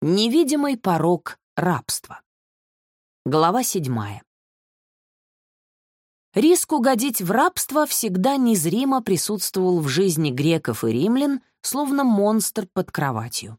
Невидимый порог рабства. Глава седьмая. Риск угодить в рабство всегда незримо присутствовал в жизни греков и римлян, словно монстр под кроватью.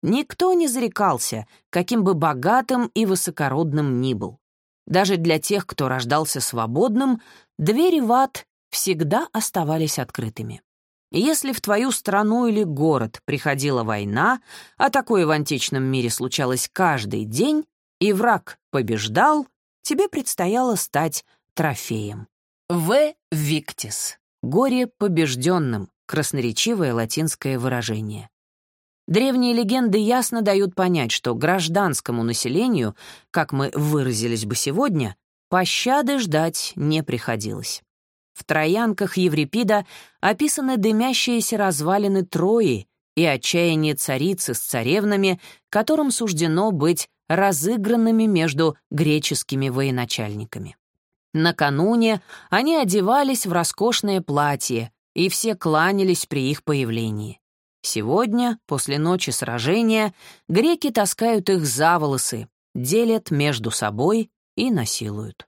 Никто не зарекался, каким бы богатым и высокородным ни был. Даже для тех, кто рождался свободным, двери в ад всегда оставались открытыми. Если в твою страну или город приходила война, а такое в античном мире случалось каждый день, и враг побеждал, тебе предстояло стать трофеем. В. Виктис. Горе побежденным. Красноречивое латинское выражение. Древние легенды ясно дают понять, что гражданскому населению, как мы выразились бы сегодня, пощады ждать не приходилось. В троянках Еврипида описаны дымящиеся развалины Трои и отчаяние царицы с царевнами, которым суждено быть разыгранными между греческими военачальниками. Накануне они одевались в роскошное платье, и все кланялись при их появлении. Сегодня, после ночи сражения, греки таскают их за волосы, делят между собой и насилуют.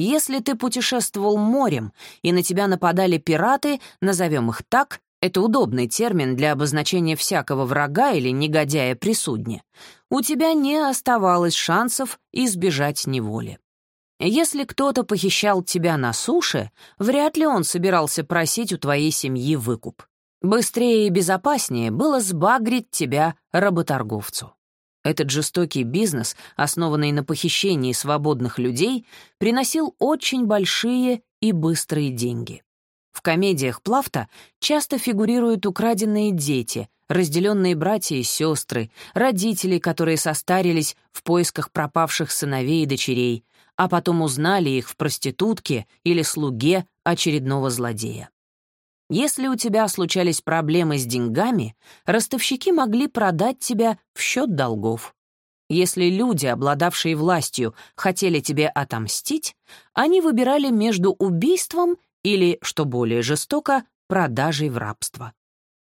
Если ты путешествовал морем, и на тебя нападали пираты, назовем их так, это удобный термин для обозначения всякого врага или негодяя при судне, у тебя не оставалось шансов избежать неволи. Если кто-то похищал тебя на суше, вряд ли он собирался просить у твоей семьи выкуп. Быстрее и безопаснее было сбагрить тебя работорговцу. Этот жестокий бизнес, основанный на похищении свободных людей, приносил очень большие и быстрые деньги. В комедиях Плафта часто фигурируют украденные дети, разделенные братья и сестры, родители, которые состарились в поисках пропавших сыновей и дочерей, а потом узнали их в проститутке или слуге очередного злодея. Если у тебя случались проблемы с деньгами, ростовщики могли продать тебя в счет долгов. Если люди, обладавшие властью, хотели тебе отомстить, они выбирали между убийством или, что более жестоко, продажей в рабство.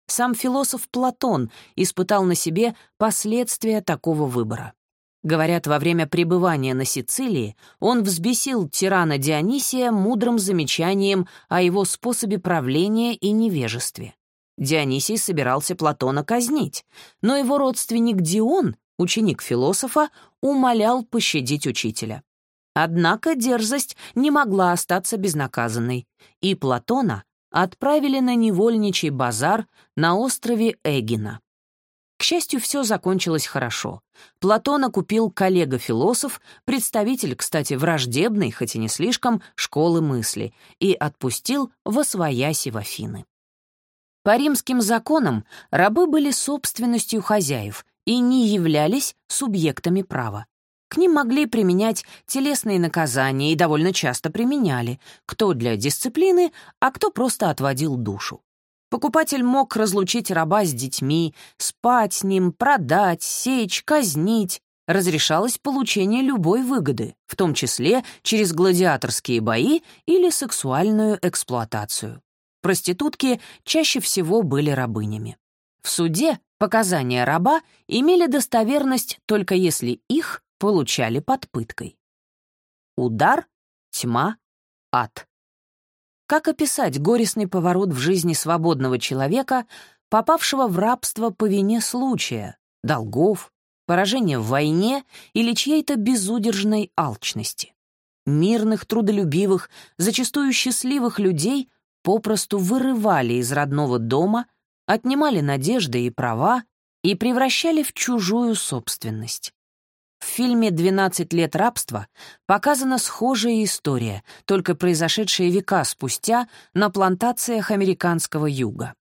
Сам философ Платон испытал на себе последствия такого выбора. Говорят, во время пребывания на Сицилии он взбесил тирана Дионисия мудрым замечанием о его способе правления и невежестве. Дионисий собирался Платона казнить, но его родственник Дион, ученик философа, умолял пощадить учителя. Однако дерзость не могла остаться безнаказанной, и Платона отправили на невольничий базар на острове Эгина. К счастью, все закончилось хорошо. Платона купил коллега-философ, представитель, кстати, враждебной, хоть и не слишком, школы мысли, и отпустил во свояси в Афины. По римским законам рабы были собственностью хозяев и не являлись субъектами права. К ним могли применять телесные наказания и довольно часто применяли, кто для дисциплины, а кто просто отводил душу. Покупатель мог разлучить раба с детьми, спать с ним, продать, сечь, казнить. Разрешалось получение любой выгоды, в том числе через гладиаторские бои или сексуальную эксплуатацию. Проститутки чаще всего были рабынями. В суде показания раба имели достоверность только если их получали под пыткой. Удар, тьма, ад. Как описать горестный поворот в жизни свободного человека, попавшего в рабство по вине случая, долгов, поражения в войне или чьей-то безудержной алчности? Мирных, трудолюбивых, зачастую счастливых людей попросту вырывали из родного дома, отнимали надежды и права и превращали в чужую собственность. В фильме «12 лет рабства» показана схожая история, только произошедшая века спустя на плантациях американского юга.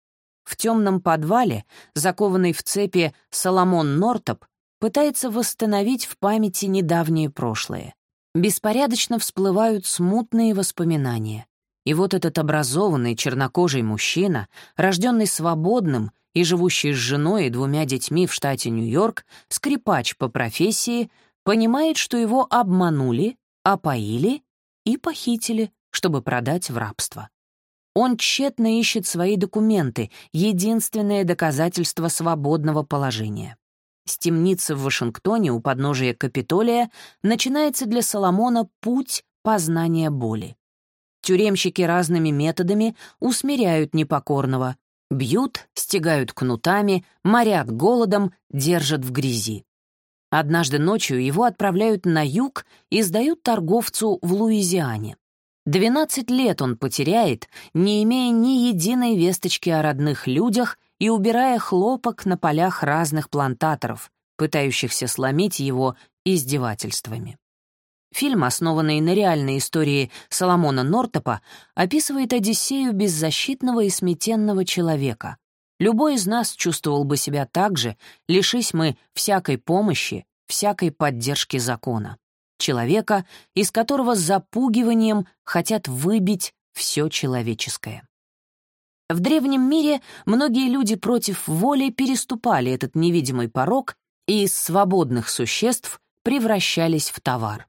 В темном подвале, закованный в цепи Соломон Нортоп, пытается восстановить в памяти недавнее прошлое. Беспорядочно всплывают смутные воспоминания. И вот этот образованный чернокожий мужчина, рожденный свободным и живущий с женой и двумя детьми в штате Нью-Йорк, скрипач по профессии, понимает, что его обманули, опоили и похитили, чтобы продать в рабство. Он тщетно ищет свои документы, единственное доказательство свободного положения. С темницы в Вашингтоне у подножия Капитолия начинается для Соломона путь познания боли. Тюремщики разными методами усмиряют непокорного, бьют, стегают кнутами, морят голодом, держат в грязи. Однажды ночью его отправляют на юг и сдают торговцу в Луизиане. Двенадцать лет он потеряет, не имея ни единой весточки о родных людях и убирая хлопок на полях разных плантаторов, пытающихся сломить его издевательствами. Фильм, основанный на реальной истории Соломона Нортопа, описывает Одиссею беззащитного и сметенного человека. Любой из нас чувствовал бы себя так же, лишись мы всякой помощи, всякой поддержки закона. Человека, из которого запугиванием хотят выбить все человеческое. В древнем мире многие люди против воли переступали этот невидимый порог и из свободных существ превращались в товар.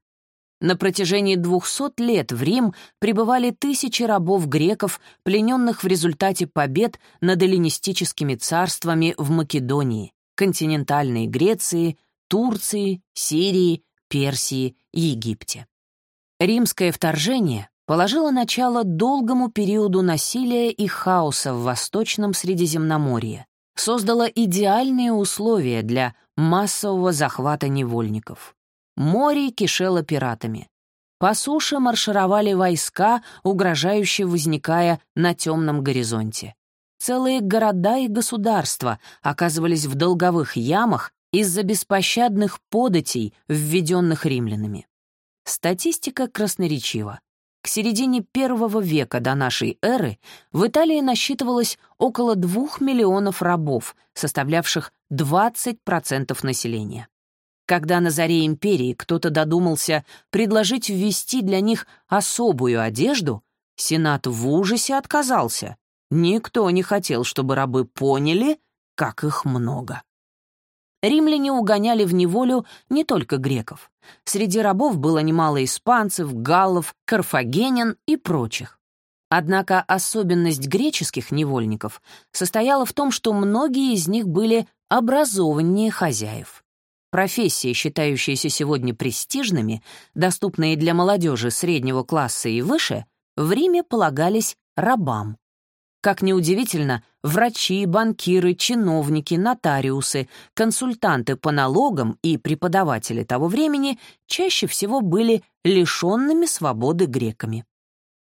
На протяжении двухсот лет в Рим прибывали тысячи рабов-греков, плененных в результате побед над эллинистическими царствами в Македонии, континентальной Греции, Турции, Сирии, Персии Египте. Римское вторжение положило начало долгому периоду насилия и хаоса в Восточном Средиземноморье, создало идеальные условия для массового захвата невольников. Море кишело пиратами. По суше маршировали войска, угрожающие возникая на темном горизонте. Целые города и государства оказывались в долговых ямах из-за беспощадных податей, введенных римлянами. Статистика красноречива. К середине первого века до нашей эры в Италии насчитывалось около двух миллионов рабов, составлявших 20% населения. Когда на заре империи кто-то додумался предложить ввести для них особую одежду, Сенат в ужасе отказался. Никто не хотел, чтобы рабы поняли, как их много. Римляне угоняли в неволю не только греков. Среди рабов было немало испанцев, галлов, карфагенян и прочих. Однако особенность греческих невольников состояла в том, что многие из них были образованнее хозяев. Профессии, считающиеся сегодня престижными, доступные для молодежи среднего класса и выше, в Риме полагались рабам. Как ни удивительно, врачи, банкиры, чиновники, нотариусы, консультанты по налогам и преподаватели того времени чаще всего были лишенными свободы греками.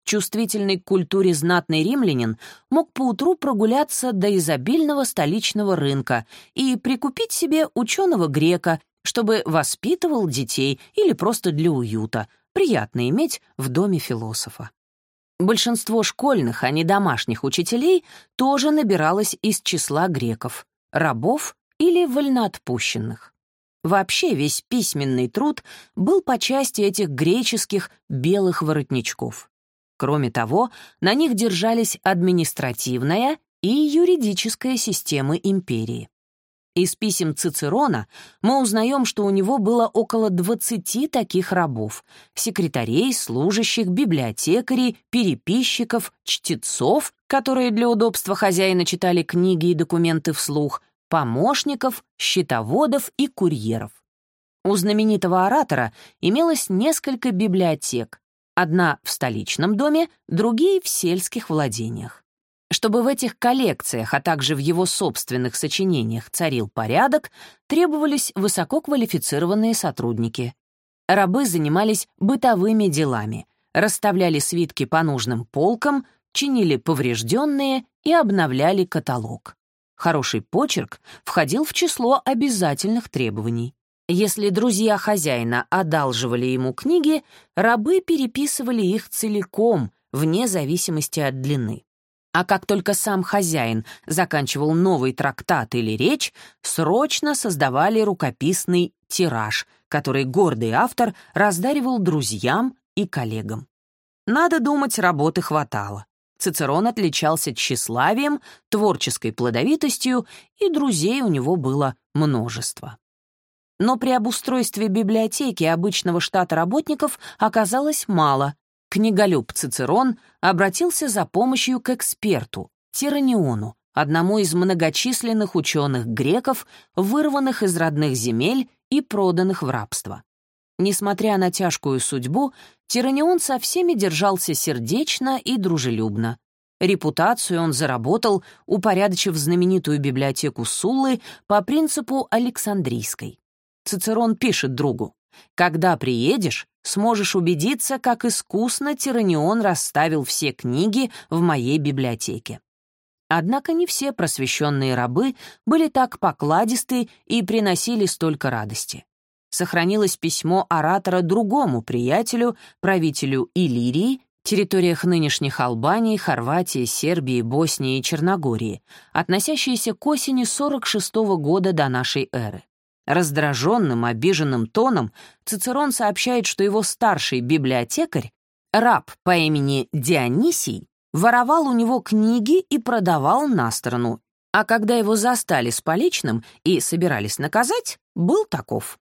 Чувствительный к культуре знатный римлянин мог поутру прогуляться до изобильного столичного рынка и прикупить себе ученого грека, чтобы воспитывал детей или просто для уюта, приятно иметь в доме философа. Большинство школьных, а не домашних учителей тоже набиралось из числа греков, рабов или вольноотпущенных. Вообще весь письменный труд был по части этих греческих белых воротничков. Кроме того, на них держались административная и юридическая системы империи. Из писем Цицерона мы узнаем, что у него было около 20 таких рабов — секретарей, служащих, библиотекарей, переписчиков, чтецов, которые для удобства хозяина читали книги и документы вслух, помощников, счетоводов и курьеров. У знаменитого оратора имелось несколько библиотек, Одна в столичном доме, другие в сельских владениях. Чтобы в этих коллекциях, а также в его собственных сочинениях царил порядок, требовались высококвалифицированные сотрудники. Рабы занимались бытовыми делами, расставляли свитки по нужным полкам, чинили поврежденные и обновляли каталог. Хороший почерк входил в число обязательных требований. Если друзья хозяина одалживали ему книги, рабы переписывали их целиком, вне зависимости от длины. А как только сам хозяин заканчивал новый трактат или речь, срочно создавали рукописный тираж, который гордый автор раздаривал друзьям и коллегам. Надо думать, работы хватало. Цицерон отличался тщеславием, творческой плодовитостью, и друзей у него было множество. Но при обустройстве библиотеки обычного штата работников оказалось мало. Книголюб Цицерон обратился за помощью к эксперту, Тираниону, одному из многочисленных ученых греков, вырванных из родных земель и проданных в рабство. Несмотря на тяжкую судьбу, Тиранион со всеми держался сердечно и дружелюбно. Репутацию он заработал, упорядочив знаменитую библиотеку Суллы по принципу Александрийской. Цицерон пишет другу, «Когда приедешь, сможешь убедиться, как искусно Тиранион расставил все книги в моей библиотеке». Однако не все просвещенные рабы были так покладисты и приносили столько радости. Сохранилось письмо оратора другому приятелю, правителю Иллирии, территориях нынешних Албании, Хорватии, Сербии, Боснии и Черногории, относящееся к осени 46 -го года до нашей эры. Раздраженным, обиженным тоном Цицерон сообщает, что его старший библиотекарь, раб по имени Дионисий, воровал у него книги и продавал на сторону, а когда его застали с поличным и собирались наказать, был таков.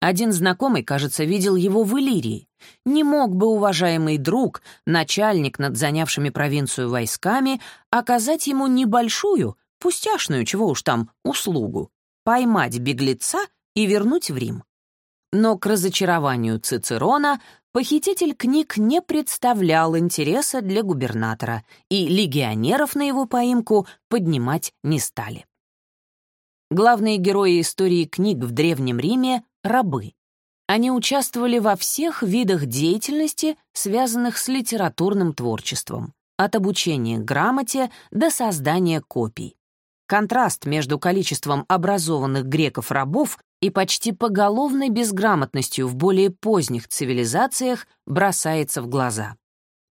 Один знакомый, кажется, видел его в Иллирии. Не мог бы уважаемый друг, начальник над занявшими провинцию войсками, оказать ему небольшую, пустяшную, чего уж там, услугу — поймать беглеца и вернуть в Рим. Но к разочарованию Цицерона Похититель книг не представлял интереса для губернатора, и легионеров на его поимку поднимать не стали. Главные герои истории книг в Древнем Риме — рабы. Они участвовали во всех видах деятельности, связанных с литературным творчеством, от обучения грамоте до создания копий. Контраст между количеством образованных греков-рабов и почти поголовной безграмотностью в более поздних цивилизациях бросается в глаза.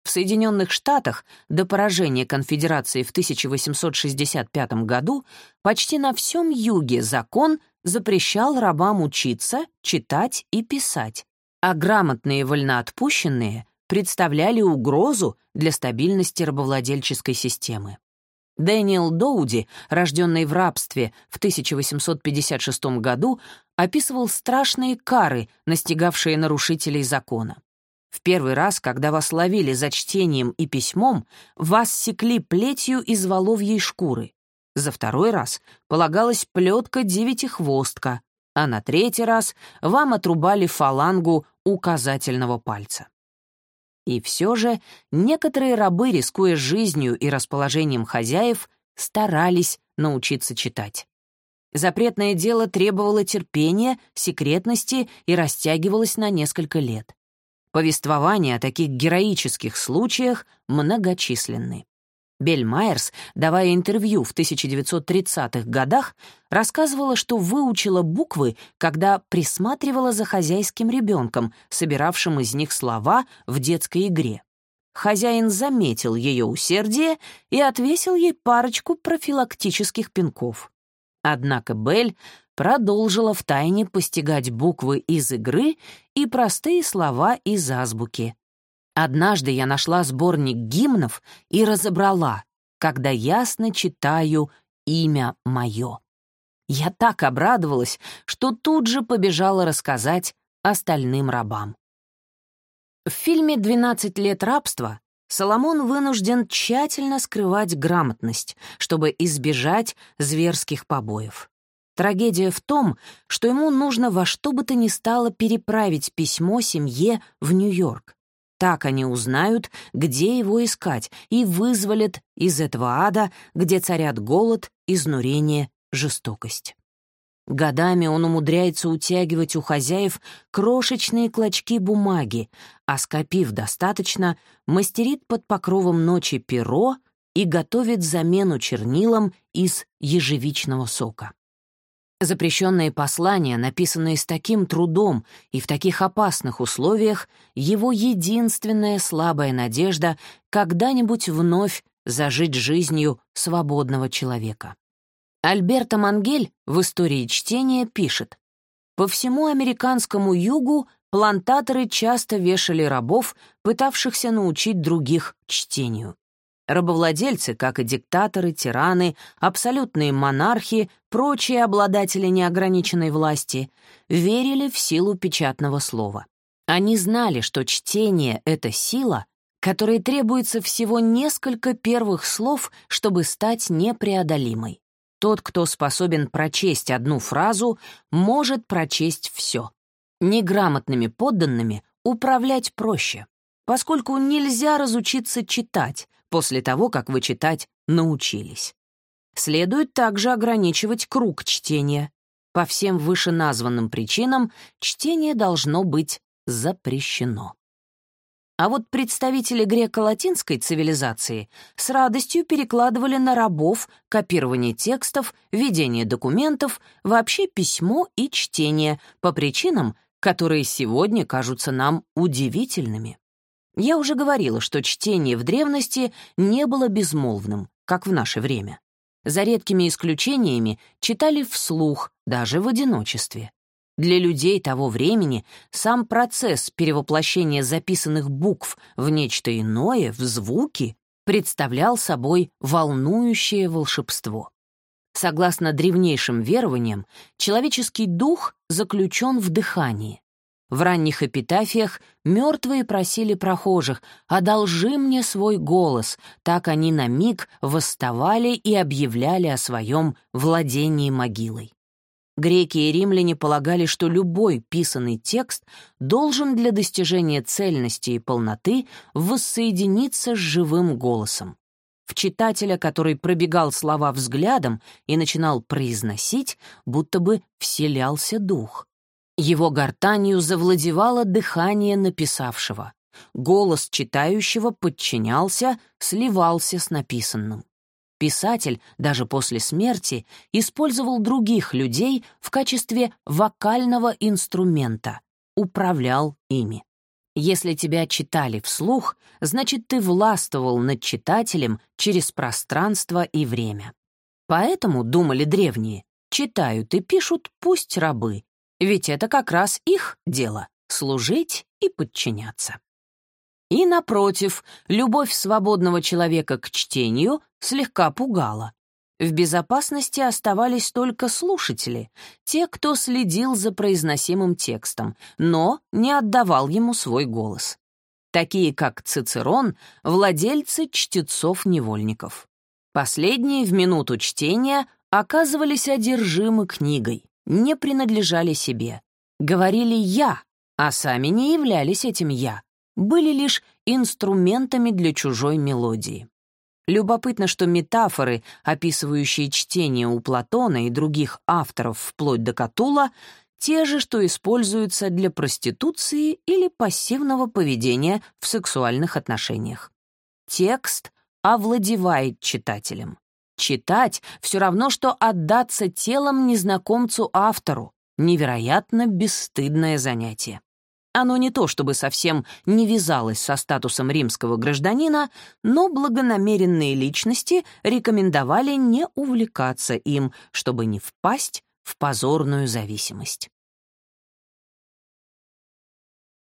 В Соединенных Штатах до поражения конфедерации в 1865 году почти на всем юге закон запрещал рабам учиться, читать и писать, а грамотные вольноотпущенные представляли угрозу для стабильности рабовладельческой системы. Дэниел Доуди, рожденный в рабстве в 1856 году, описывал страшные кары, настигавшие нарушителей закона. В первый раз, когда вас ловили за чтением и письмом, вас секли плетью из воловьей шкуры. За второй раз полагалась плетка-девятихвостка, а на третий раз вам отрубали фалангу указательного пальца. И все же некоторые рабы, рискуя жизнью и расположением хозяев, старались научиться читать. Запретное дело требовало терпения, секретности и растягивалось на несколько лет. Повествования о таких героических случаях многочисленны. Бель Майерс, давая интервью в 1930-х годах, рассказывала, что выучила буквы, когда присматривала за хозяйским ребенком, собиравшим из них слова в детской игре. Хозяин заметил ее усердие и отвесил ей парочку профилактических пинков. Однако Бель продолжила втайне постигать буквы из игры и простые слова из азбуки, Однажды я нашла сборник гимнов и разобрала, когда ясно читаю имя мое. Я так обрадовалась, что тут же побежала рассказать остальным рабам. В фильме «12 лет рабства» Соломон вынужден тщательно скрывать грамотность, чтобы избежать зверских побоев. Трагедия в том, что ему нужно во что бы то ни стало переправить письмо семье в Нью-Йорк. Так они узнают, где его искать, и вызволят из этого ада, где царят голод, изнурение, жестокость. Годами он умудряется утягивать у хозяев крошечные клочки бумаги, а скопив достаточно, мастерит под покровом ночи перо и готовит замену чернилам из ежевичного сока. Запрещенные послания, написанные с таким трудом и в таких опасных условиях, его единственная слабая надежда когда-нибудь вновь зажить жизнью свободного человека. Альберто Мангель в «Истории чтения» пишет, «По всему американскому югу плантаторы часто вешали рабов, пытавшихся научить других чтению. Рабовладельцы, как и диктаторы, тираны, абсолютные монархи, прочие обладатели неограниченной власти, верили в силу печатного слова. Они знали, что чтение — это сила, которой требуется всего несколько первых слов, чтобы стать непреодолимой. Тот, кто способен прочесть одну фразу, может прочесть все. Неграмотными подданными управлять проще, поскольку нельзя разучиться читать после того, как вы читать научились. Следует также ограничивать круг чтения. По всем вышеназванным причинам чтение должно быть запрещено. А вот представители греко-латинской цивилизации с радостью перекладывали на рабов копирование текстов, ведение документов, вообще письмо и чтение по причинам, которые сегодня кажутся нам удивительными. Я уже говорила, что чтение в древности не было безмолвным, как в наше время. За редкими исключениями читали вслух, даже в одиночестве. Для людей того времени сам процесс перевоплощения записанных букв в нечто иное, в звуки, представлял собой волнующее волшебство. Согласно древнейшим верованиям, человеческий дух заключен в дыхании. В ранних эпитафиях мертвые просили прохожих «одолжи мне свой голос», так они на миг восставали и объявляли о своем владении могилой. Греки и римляне полагали, что любой писанный текст должен для достижения цельности и полноты воссоединиться с живым голосом. В читателя, который пробегал слова взглядом и начинал произносить, будто бы вселялся дух. Его гортанью завладевало дыхание написавшего. Голос читающего подчинялся, сливался с написанным. Писатель даже после смерти использовал других людей в качестве вокального инструмента, управлял ими. Если тебя читали вслух, значит, ты властвовал над читателем через пространство и время. Поэтому, думали древние, читают и пишут пусть рабы, ведь это как раз их дело — служить и подчиняться. И, напротив, любовь свободного человека к чтению слегка пугала. В безопасности оставались только слушатели, те, кто следил за произносимым текстом, но не отдавал ему свой голос. Такие, как Цицерон, владельцы чтецов-невольников. Последние в минуту чтения оказывались одержимы книгой, не принадлежали себе. Говорили «я», а сами не являлись этим «я», были лишь инструментами для чужой мелодии. Любопытно, что метафоры, описывающие чтение у Платона и других авторов вплоть до Катула, те же, что используются для проституции или пассивного поведения в сексуальных отношениях. Текст овладевает читателем. Читать — все равно, что отдаться телом незнакомцу-автору. Невероятно бесстыдное занятие. Оно не то чтобы совсем не вязалось со статусом римского гражданина, но благонамеренные личности рекомендовали не увлекаться им, чтобы не впасть в позорную зависимость.